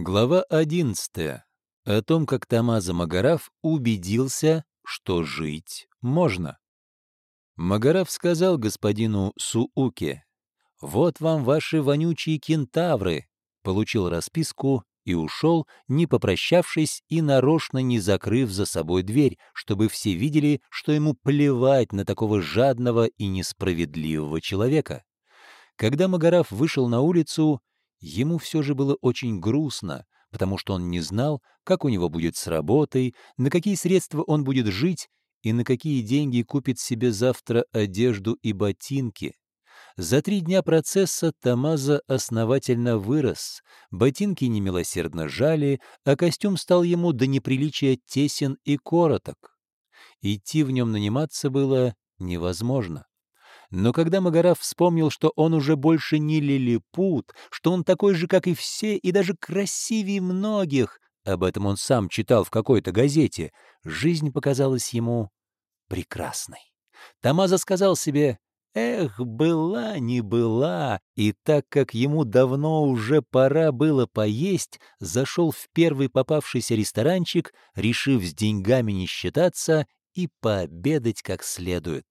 Глава 11. О том, как Тамаза Магараф убедился, что жить можно. Магараф сказал господину Сууке, «Вот вам ваши вонючие кентавры», получил расписку и ушел, не попрощавшись и нарочно не закрыв за собой дверь, чтобы все видели, что ему плевать на такого жадного и несправедливого человека. Когда Магараф вышел на улицу, ему все же было очень грустно, потому что он не знал, как у него будет с работой, на какие средства он будет жить и на какие деньги купит себе завтра одежду и ботинки. За три дня процесса Тамаза основательно вырос, ботинки немилосердно жали, а костюм стал ему до неприличия тесен и короток. Идти в нем наниматься было невозможно. Но когда Магараф вспомнил, что он уже больше не лилипут, что он такой же, как и все, и даже красивее многих, об этом он сам читал в какой-то газете, жизнь показалась ему прекрасной. Тамаза сказал себе «Эх, была не была», и так как ему давно уже пора было поесть, зашел в первый попавшийся ресторанчик, решив с деньгами не считаться и пообедать как следует.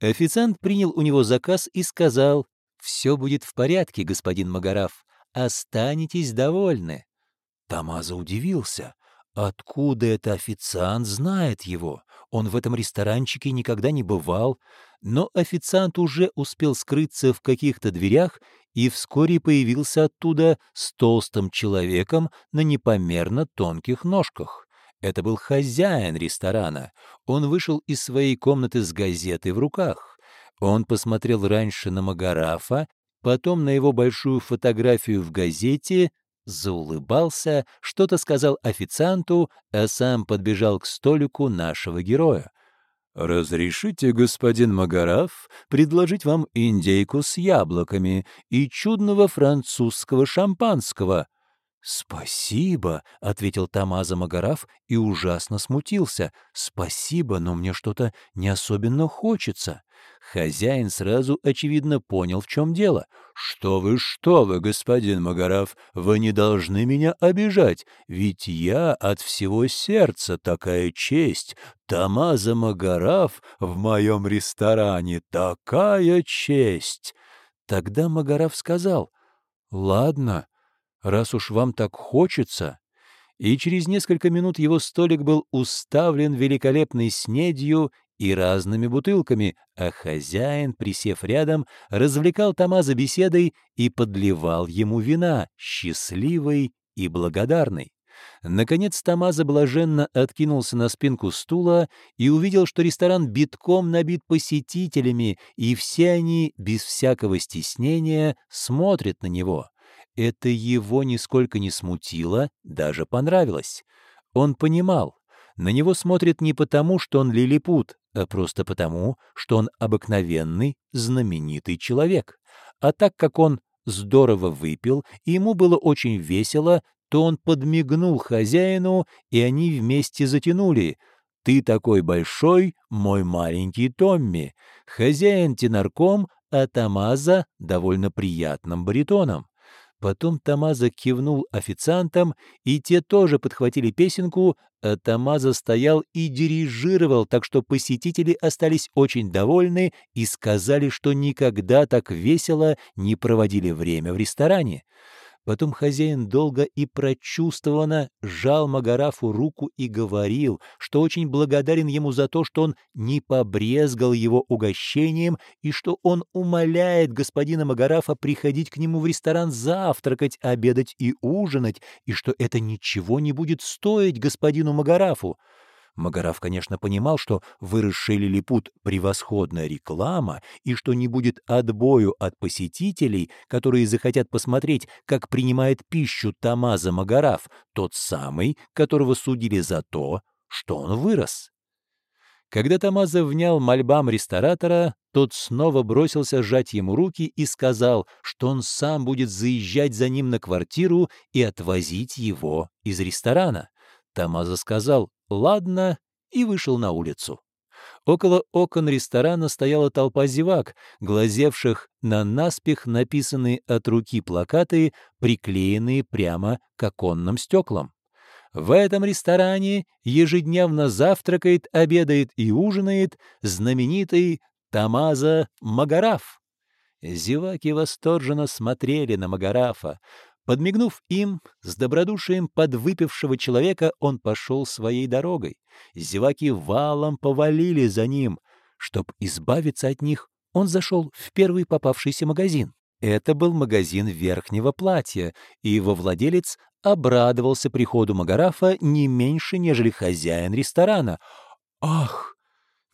Официант принял у него заказ и сказал, «Все будет в порядке, господин Магараф, останетесь довольны». Тамаза удивился. Откуда это официант знает его? Он в этом ресторанчике никогда не бывал. Но официант уже успел скрыться в каких-то дверях и вскоре появился оттуда с толстым человеком на непомерно тонких ножках. Это был хозяин ресторана. Он вышел из своей комнаты с газетой в руках. Он посмотрел раньше на Магарафа, потом на его большую фотографию в газете, заулыбался, что-то сказал официанту, а сам подбежал к столику нашего героя. «Разрешите, господин Магараф, предложить вам индейку с яблоками и чудного французского шампанского?» «Спасибо», — ответил Тамаза Магараф и ужасно смутился. «Спасибо, но мне что-то не особенно хочется». Хозяин сразу, очевидно, понял, в чем дело. «Что вы, что вы, господин Магараф, вы не должны меня обижать, ведь я от всего сердца такая честь. Тамаза Магараф в моем ресторане такая честь!» Тогда Магараф сказал, «Ладно, раз уж вам так хочется». И через несколько минут его столик был уставлен великолепной снедью и разными бутылками, а хозяин, присев рядом, развлекал Тамаза беседой и подливал ему вина, счастливый и благодарный. Наконец Тамаза блаженно откинулся на спинку стула и увидел, что ресторан битком набит посетителями, и все они, без всякого стеснения, смотрят на него. Это его нисколько не смутило, даже понравилось. Он понимал, на него смотрят не потому, что он лилипут, а просто потому, что он обыкновенный, знаменитый человек. А так как он здорово выпил, и ему было очень весело, то он подмигнул хозяину, и они вместе затянули. «Ты такой большой, мой маленький Томми». Хозяин тенарком, а Тамаза довольно приятным баритоном. Потом Тамаза кивнул официантам, и те тоже подхватили песенку, а Тамаза стоял и дирижировал, так что посетители остались очень довольны и сказали, что никогда так весело не проводили время в ресторане. Потом хозяин долго и прочувствованно жал Магарафу руку и говорил, что очень благодарен ему за то, что он не побрезгал его угощением и что он умоляет господина Магарафа приходить к нему в ресторан завтракать, обедать и ужинать, и что это ничего не будет стоить господину Магарафу. Магараф, конечно, понимал, что выросший лилипут — превосходная реклама, и что не будет отбою от посетителей, которые захотят посмотреть, как принимает пищу Тамаза Магараф, тот самый, которого судили за то, что он вырос. Когда Тамаза внял мольбам ресторатора, тот снова бросился сжать ему руки и сказал, что он сам будет заезжать за ним на квартиру и отвозить его из ресторана. Тамаза сказал «ладно» и вышел на улицу. Около окон ресторана стояла толпа зевак, глазевших на наспех написанные от руки плакаты, приклеенные прямо к оконным стеклам. В этом ресторане ежедневно завтракает, обедает и ужинает знаменитый Тамаза Магараф. Зеваки восторженно смотрели на Магарафа. Подмигнув им, с добродушием подвыпившего человека он пошел своей дорогой. Зеваки валом повалили за ним. Чтоб избавиться от них, он зашел в первый попавшийся магазин. Это был магазин верхнего платья, и его владелец обрадовался приходу Магарафа не меньше, нежели хозяин ресторана. «Ах,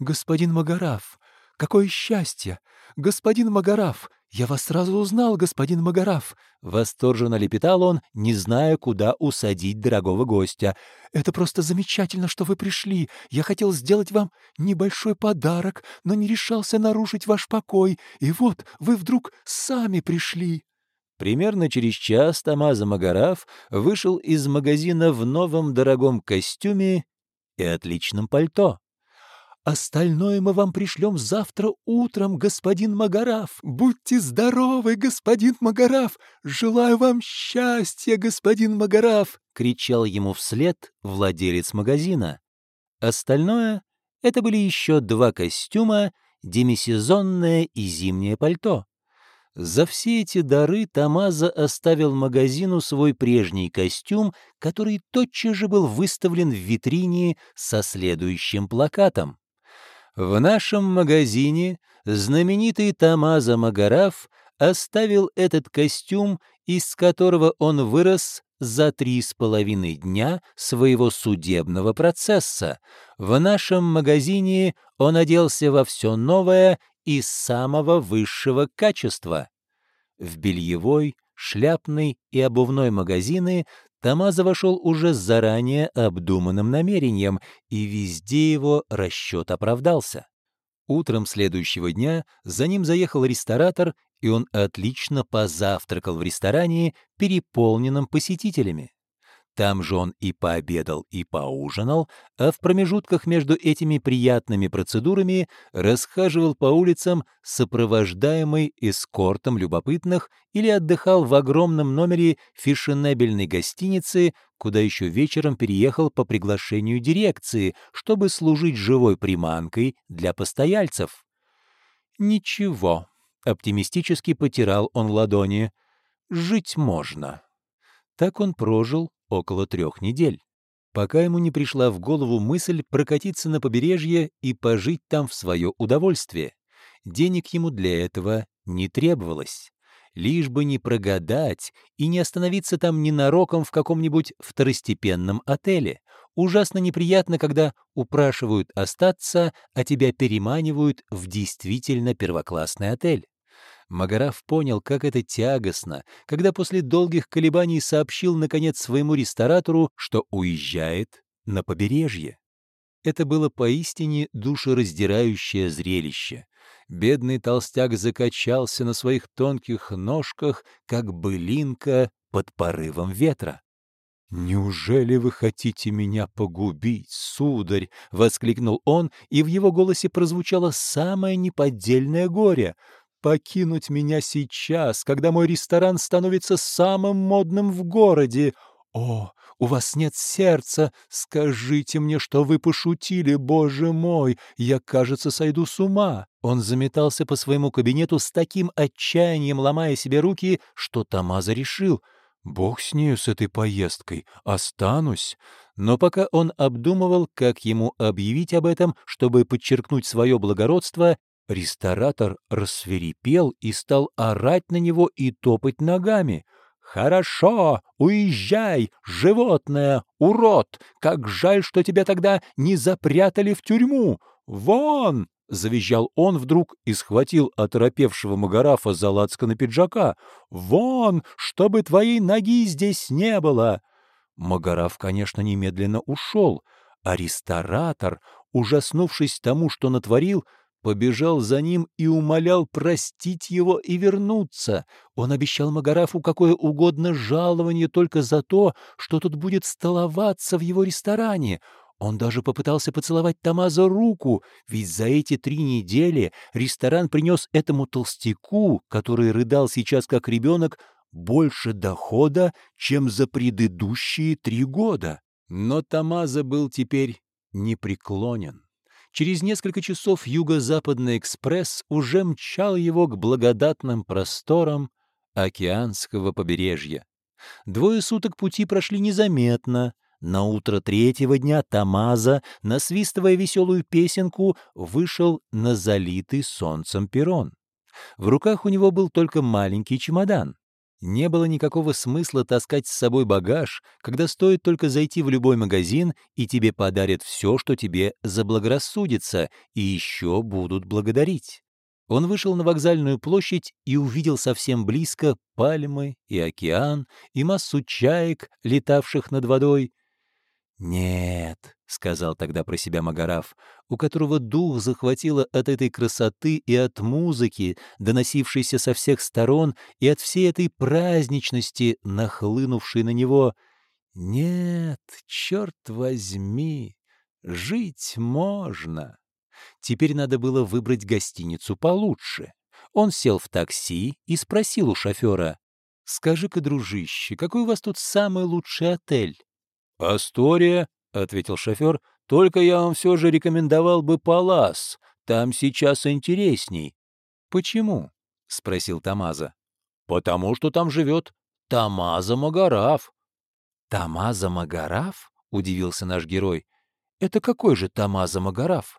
господин Магараф, какое счастье! Господин Магараф, «Я вас сразу узнал, господин Магараф!» — восторженно лепетал он, не зная, куда усадить дорогого гостя. «Это просто замечательно, что вы пришли. Я хотел сделать вам небольшой подарок, но не решался нарушить ваш покой. И вот вы вдруг сами пришли!» Примерно через час Тамаза Магараф вышел из магазина в новом дорогом костюме и отличном пальто. Остальное мы вам пришлем завтра утром, господин Магараф. Будьте здоровы, господин Магараф! Желаю вам счастья, господин Магараф!» — кричал ему вслед владелец магазина. Остальное — это были еще два костюма, демисезонное и зимнее пальто. За все эти дары Тамаза оставил магазину свой прежний костюм, который тотчас же был выставлен в витрине со следующим плакатом. В нашем магазине знаменитый Тамаза Магараф оставил этот костюм, из которого он вырос за три с половиной дня своего судебного процесса. В нашем магазине он оделся во все новое и самого высшего качества. В бельевой, шляпный и обувной магазины Тамаза вошел уже с заранее обдуманным намерением, и везде его расчет оправдался. Утром следующего дня за ним заехал ресторатор, и он отлично позавтракал в ресторане, переполненном посетителями. Там же он и пообедал, и поужинал, а в промежутках между этими приятными процедурами расхаживал по улицам, сопровождаемый эскортом любопытных, или отдыхал в огромном номере фешенебельной гостиницы, куда еще вечером переехал по приглашению дирекции, чтобы служить живой приманкой для постояльцев. «Ничего», — оптимистически потирал он ладони, — «жить можно». Так он прожил около трех недель, пока ему не пришла в голову мысль прокатиться на побережье и пожить там в свое удовольствие. Денег ему для этого не требовалось. Лишь бы не прогадать и не остановиться там ненароком в каком-нибудь второстепенном отеле. Ужасно неприятно, когда упрашивают остаться, а тебя переманивают в действительно первоклассный отель. Магараф понял, как это тягостно, когда после долгих колебаний сообщил, наконец, своему ресторатору, что уезжает на побережье. Это было поистине душераздирающее зрелище. Бедный толстяк закачался на своих тонких ножках, как былинка под порывом ветра. «Неужели вы хотите меня погубить, сударь?» — воскликнул он, и в его голосе прозвучало самое неподдельное горе покинуть меня сейчас, когда мой ресторан становится самым модным в городе. О, у вас нет сердца, скажите мне, что вы пошутили, боже мой, я, кажется, сойду с ума». Он заметался по своему кабинету с таким отчаянием, ломая себе руки, что Тамаза решил — Бог с нею, с этой поездкой, останусь. Но пока он обдумывал, как ему объявить об этом, чтобы подчеркнуть свое благородство, Ресторатор рассверепел и стал орать на него и топать ногами. «Хорошо, уезжай, животное, урод! Как жаль, что тебя тогда не запрятали в тюрьму! Вон!» — завизжал он вдруг и схватил оторопевшего Магарафа за лацкана пиджака. «Вон, чтобы твоей ноги здесь не было!» Магараф, конечно, немедленно ушел, а ресторатор, ужаснувшись тому, что натворил, побежал за ним и умолял простить его и вернуться. Он обещал Магарафу какое угодно жалование только за то, что тот будет столоваться в его ресторане. Он даже попытался поцеловать Тамаза руку, ведь за эти три недели ресторан принес этому толстяку, который рыдал сейчас как ребенок, больше дохода, чем за предыдущие три года. Но Тамаза был теперь непреклонен. Через несколько часов Юго-Западный экспресс уже мчал его к благодатным просторам океанского побережья. Двое суток пути прошли незаметно. На утро третьего дня Тамаза, насвистывая веселую песенку, вышел на залитый солнцем перрон. В руках у него был только маленький чемодан. Не было никакого смысла таскать с собой багаж, когда стоит только зайти в любой магазин, и тебе подарят все, что тебе заблагорассудится, и еще будут благодарить. Он вышел на вокзальную площадь и увидел совсем близко пальмы и океан, и массу чаек, летавших над водой. «Нет», — сказал тогда про себя Магараф, у которого дух захватило от этой красоты и от музыки, доносившейся со всех сторон, и от всей этой праздничности, нахлынувшей на него. «Нет, черт возьми, жить можно». Теперь надо было выбрать гостиницу получше. Он сел в такси и спросил у шофера, «Скажи-ка, дружище, какой у вас тут самый лучший отель?» «Астория», — ответил шофер, — «только я вам все же рекомендовал бы Палас. Там сейчас интересней». «Почему?» — спросил Тамаза. «Потому что там живет Тамаза Магараф». «Тамаза Магараф?» — удивился наш герой. «Это какой же Тамаза Магараф?»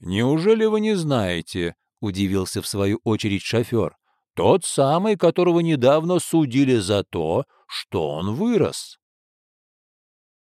«Неужели вы не знаете?» — удивился в свою очередь шофер. «Тот самый, которого недавно судили за то, что он вырос».